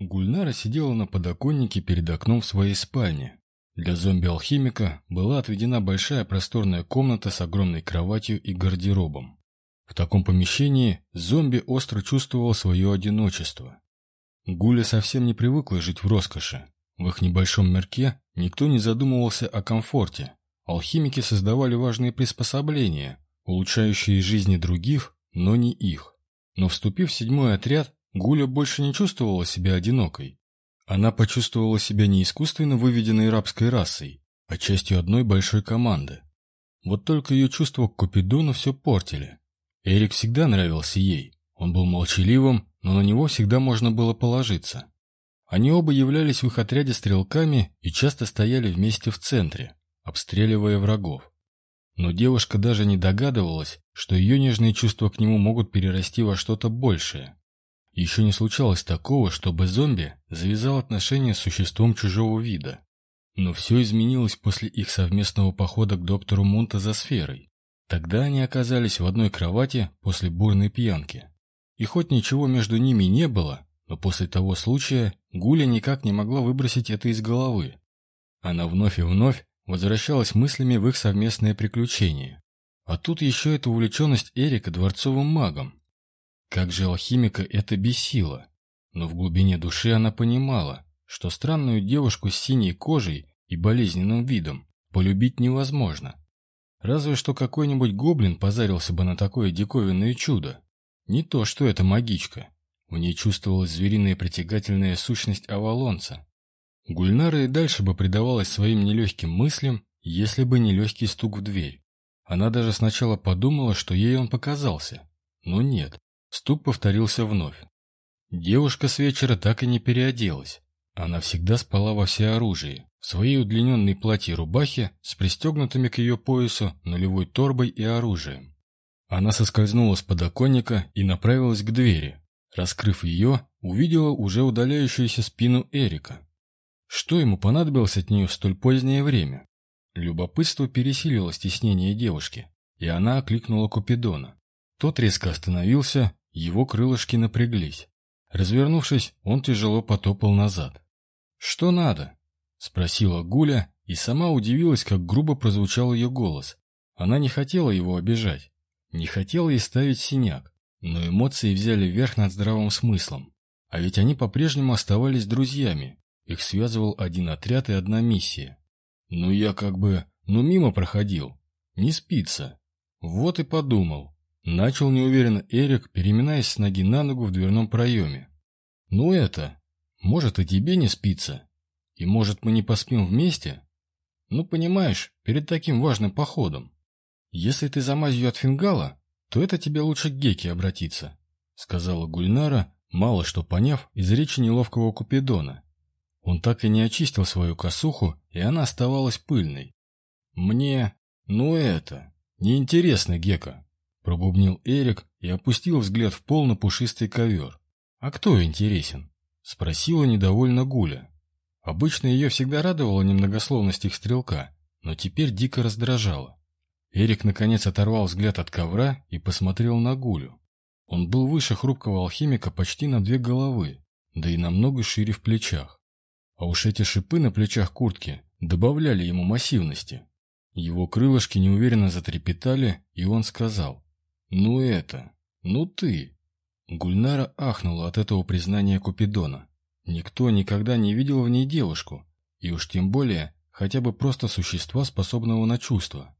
Гульнара сидела на подоконнике перед окном в своей спальне. Для зомби-алхимика была отведена большая просторная комната с огромной кроватью и гардеробом. В таком помещении зомби остро чувствовал свое одиночество. Гуля совсем не привыкла жить в роскоши. В их небольшом мирке никто не задумывался о комфорте. Алхимики создавали важные приспособления, улучшающие жизни других, но не их. Но вступив в седьмой отряд, Гуля больше не чувствовала себя одинокой. Она почувствовала себя не искусственно выведенной рабской расой, а частью одной большой команды. Вот только ее чувства к Купидону все портили. Эрик всегда нравился ей. Он был молчаливым, но на него всегда можно было положиться. Они оба являлись в их отряде стрелками и часто стояли вместе в центре, обстреливая врагов. Но девушка даже не догадывалась, что ее нежные чувства к нему могут перерасти во что-то большее. Еще не случалось такого, чтобы зомби завязал отношения с существом чужого вида. Но все изменилось после их совместного похода к доктору Мунта за сферой. Тогда они оказались в одной кровати после бурной пьянки. И хоть ничего между ними не было, но после того случая Гуля никак не могла выбросить это из головы. Она вновь и вновь возвращалась мыслями в их совместное приключение. А тут еще эта увлеченность Эрика дворцовым магом. Как же алхимика это бесило. Но в глубине души она понимала, что странную девушку с синей кожей и болезненным видом полюбить невозможно. Разве что какой-нибудь гоблин позарился бы на такое диковинное чудо. Не то, что это магичка. В ней чувствовалась звериная притягательная сущность Авалонца. Гульнара и дальше бы предавалась своим нелегким мыслям, если бы не легкий стук в дверь. Она даже сначала подумала, что ей он показался. Но нет. Стук повторился вновь. Девушка с вечера так и не переоделась. Она всегда спала во всеоружии, в своей удлиненной платье рубахе с пристегнутыми к ее поясу нулевой торбой и оружием. Она соскользнула с подоконника и направилась к двери. Раскрыв ее, увидела уже удаляющуюся спину Эрика. Что ему понадобилось от нее в столь позднее время? Любопытство пересилило стеснение девушки, и она окликнула Купидона. Тот резко остановился его крылышки напряглись. Развернувшись, он тяжело потопал назад. «Что надо?» — спросила Гуля, и сама удивилась, как грубо прозвучал ее голос. Она не хотела его обижать, не хотела ей ставить синяк, но эмоции взяли верх над здравым смыслом. А ведь они по-прежнему оставались друзьями, их связывал один отряд и одна миссия. Ну я как бы, ну мимо проходил, не спится. Вот и подумал, Начал неуверенно Эрик, переминаясь с ноги на ногу в дверном проеме. «Ну это, может и тебе не спится? И может мы не поспим вместе? Ну, понимаешь, перед таким важным походом. Если ты за от фингала, то это тебе лучше к Геке обратиться», сказала Гульнара, мало что поняв из речи неловкого Купидона. Он так и не очистил свою косуху, и она оставалась пыльной. «Мне, ну это, неинтересно, Гека», Пробубнил Эрик и опустил взгляд в пол на пушистый ковер. «А кто интересен?» Спросила недовольно Гуля. Обычно ее всегда радовала немногословность их стрелка, но теперь дико раздражала. Эрик наконец оторвал взгляд от ковра и посмотрел на Гулю. Он был выше хрупкого алхимика почти на две головы, да и намного шире в плечах. А уж эти шипы на плечах куртки добавляли ему массивности. Его крылышки неуверенно затрепетали, и он сказал «Ну это, ну ты!» Гульнара ахнула от этого признания Купидона. Никто никогда не видел в ней девушку, и уж тем более хотя бы просто существа, способного на чувства.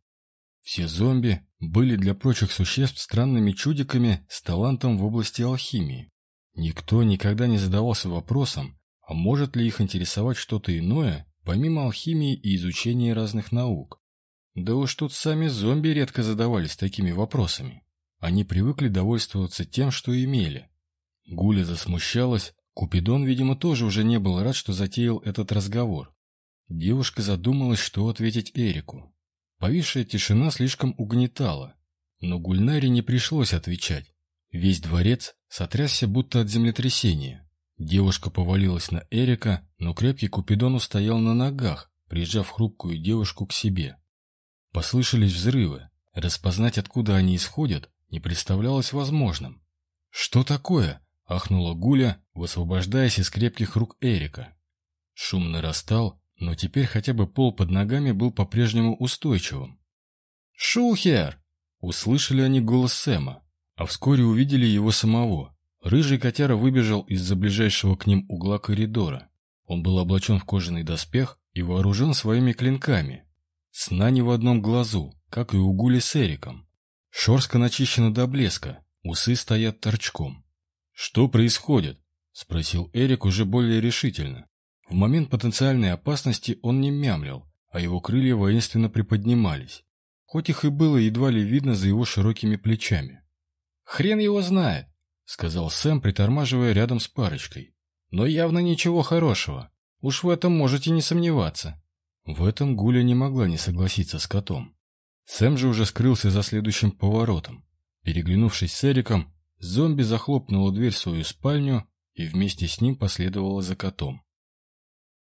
Все зомби были для прочих существ странными чудиками с талантом в области алхимии. Никто никогда не задавался вопросом, а может ли их интересовать что-то иное, помимо алхимии и изучения разных наук. Да уж тут сами зомби редко задавались такими вопросами. Они привыкли довольствоваться тем, что имели. Гуля засмущалась, Купидон, видимо, тоже уже не был рад, что затеял этот разговор. Девушка задумалась, что ответить Эрику. Повисшая тишина слишком угнетала, но Гульнаре не пришлось отвечать. Весь дворец сотрясся будто от землетрясения. Девушка повалилась на Эрика, но крепкий Купидон устоял на ногах, прижав хрупкую девушку к себе. Послышались взрывы. Распознать, откуда они исходят, не представлялось возможным. «Что такое?» – Ахнула Гуля, высвобождаясь из крепких рук Эрика. Шум нарастал, но теперь хотя бы пол под ногами был по-прежнему устойчивым. «Шухер!» Услышали они голос Сэма, а вскоре увидели его самого. Рыжий котяра выбежал из-за ближайшего к ним угла коридора. Он был облачен в кожаный доспех и вооружен своими клинками. Сна не в одном глазу, как и у Гули с Эриком. Шорска начищена до блеска, усы стоят торчком. «Что происходит?» — спросил Эрик уже более решительно. В момент потенциальной опасности он не мямлил, а его крылья воинственно приподнимались, хоть их и было едва ли видно за его широкими плечами. «Хрен его знает», — сказал Сэм, притормаживая рядом с парочкой. «Но явно ничего хорошего. Уж в этом можете не сомневаться». В этом Гуля не могла не согласиться с котом. Сэм же уже скрылся за следующим поворотом. Переглянувшись с Эриком, зомби захлопнула дверь в свою спальню и вместе с ним последовала за котом.